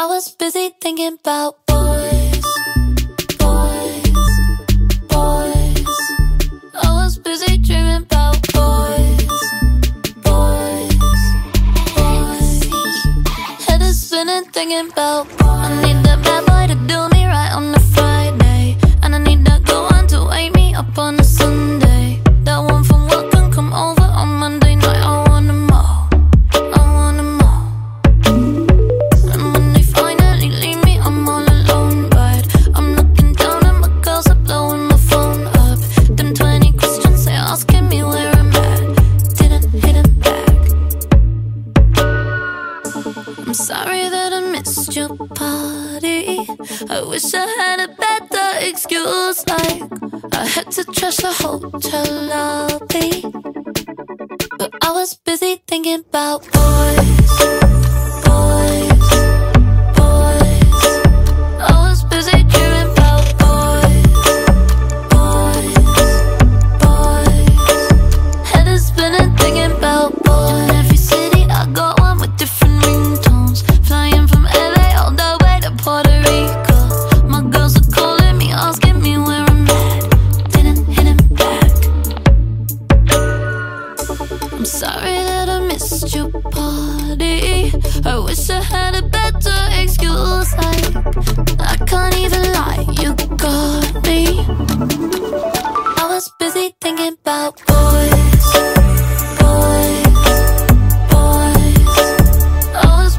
I was busy thinking about boys, boys, boys. I was busy dreaming about boys, boys, boys. Head is spinning thinking about boys. I need that bad boy to do me I'm sorry that I missed your party. I wish I had a better excuse. Like I had to trash the hotel lobby. But I was busy thinking about boys, I'm sorry that I missed your party. I wish I had a better excuse. Like I can't even lie, you got me. I was busy thinking about boys, boys, boys. I was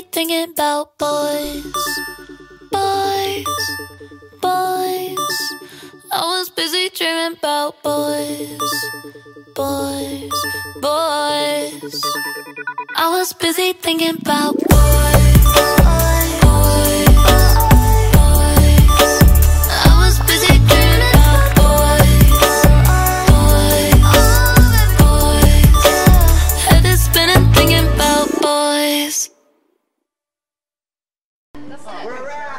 thinking about boys, boys, boys. I was busy dreaming about boys, boys, boys. I was busy thinking about boys. That's. We're out.